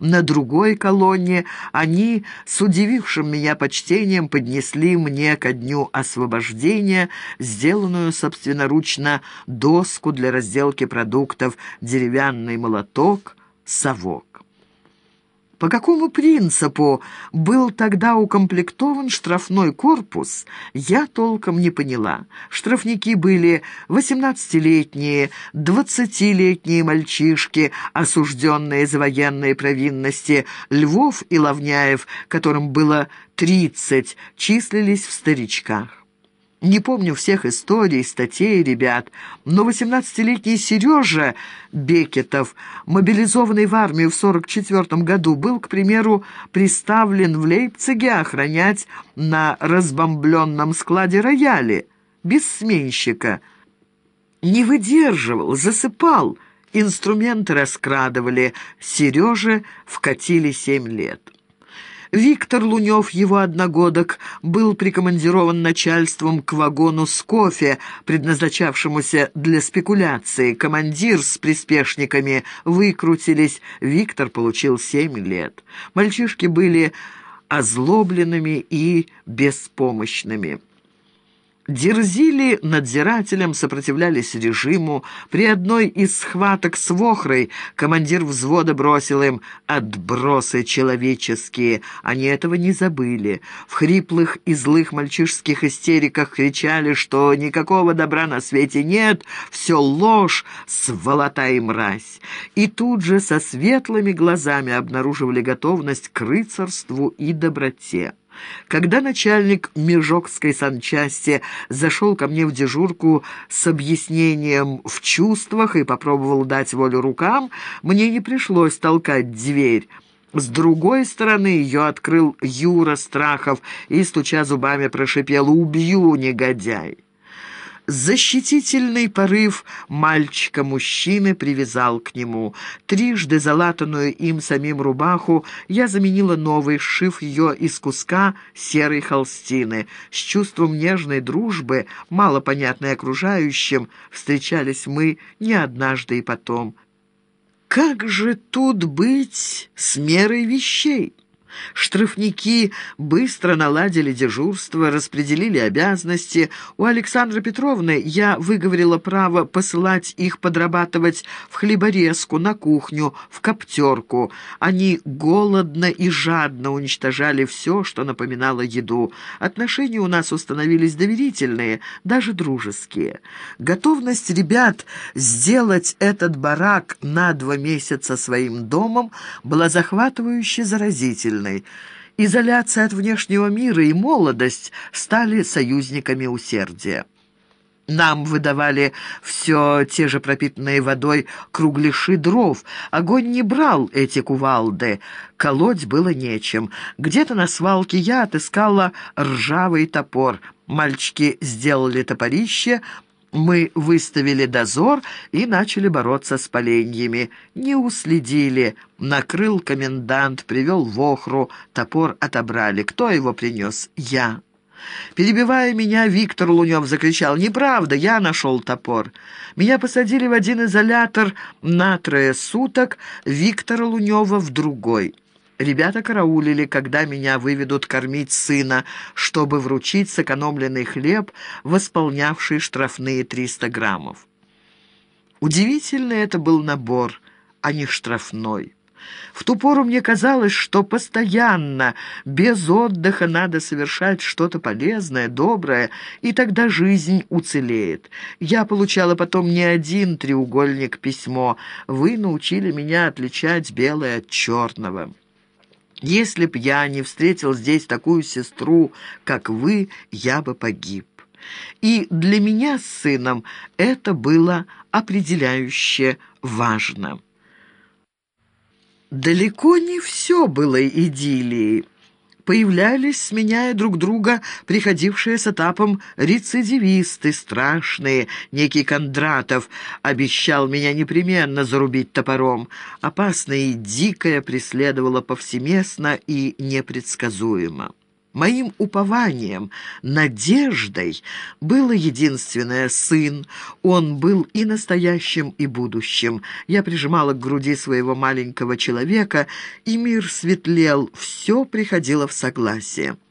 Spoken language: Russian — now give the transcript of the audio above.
на другой колонне, они с удивившим меня почтением поднесли мне ко дню освобождения, сделанную собственноручно доску для разделки продуктов, деревянный молоток, совок. По какому принципу был тогда укомплектован штрафной корпус, я толком не поняла. Штрафники были 18-летние, 20-летние мальчишки, осужденные за военные провинности. Львов и Лавняев, которым было 30, числились в старичках. Не помню всех историй, статей ребят, но 18-летний Сережа Бекетов, мобилизованный в армию в 44 году, был, к примеру, приставлен в Лейпциге охранять на разбомбленном складе рояли, без сменщика. Не выдерживал, засыпал, инструменты раскрадывали, Сереже вкатили семь лет. Виктор Лунев, его одногодок, был прикомандирован начальством к вагону с кофе, предназначавшемуся для спекуляции. Командир с приспешниками выкрутились. Виктор получил семь лет. Мальчишки были озлобленными и беспомощными. Дерзили надзирателям, сопротивлялись режиму. При одной из схваток с Вохрой командир взвода бросил им «отбросы человеческие». Они этого не забыли. В хриплых и злых мальчишских истериках кричали, что никакого добра на свете нет, все ложь, сволота и мразь. И тут же со светлыми глазами обнаруживали готовность к рыцарству и доброте. Когда начальник Межокской санчасти зашел ко мне в дежурку с объяснением в чувствах и попробовал дать волю рукам, мне не пришлось толкать дверь. С другой стороны ее открыл Юра Страхов и, стуча зубами, прошипел «Убью, негодяй!» Защитительный порыв мальчика-мужчины привязал к нему. Трижды залатанную им самим рубаху я заменила новой, сшив ее из куска серой холстины. С чувством нежной дружбы, мало понятной окружающим, встречались мы не однажды и потом. Как же тут быть с мерой вещей? Штрафники быстро наладили дежурство, распределили обязанности. У Александры Петровны я выговорила право посылать их подрабатывать в хлеборезку, на кухню, в коптерку. Они голодно и жадно уничтожали все, что напоминало еду. Отношения у нас установились доверительные, даже дружеские. Готовность ребят сделать этот барак на два месяца своим домом была захватывающе заразительной сильной. Изоляция от внешнего мира и молодость стали союзниками усердия. Нам выдавали все те же пропитанные водой кругляши дров. Огонь не брал эти кувалды. Колоть было нечем. Где-то на свалке я отыскала ржавый топор. Мальчики сделали топорище, мы выставили дозор и начали бороться с поленьями. Не уследили. Накрыл комендант, привел в охру, топор отобрали. Кто его принес? Я. Перебивая меня, Виктор Лунев закричал, «Неправда, я нашел топор». Меня посадили в один изолятор на трое суток, Виктора Лунева в другой. Ребята караулили, когда меня выведут кормить сына, чтобы вручить сэкономленный хлеб, восполнявший штрафные 300 граммов. Удивительный это был набор, а не штрафной. В ту пору мне казалось, что постоянно, без отдыха надо совершать что-то полезное, доброе, и тогда жизнь уцелеет. Я получала потом не один треугольник письмо. Вы научили меня отличать белое от черного». Если б я не встретил здесь такую сестру, как вы, я бы погиб. И для меня с сыном это было определяюще важно. Далеко не все было идиллией появлялись, сменяя друг друга, приходившие с этапом рецидивисты, страшные. Некий Кондратов обещал меня непременно зарубить топором. Опасное и дикое преследовало повсеместно и непредсказуемо. Моим упованием, надеждой было единственное сын. Он был и настоящим, и будущим. Я прижимала к груди своего маленького человека, и мир светлел, все приходило в согласие.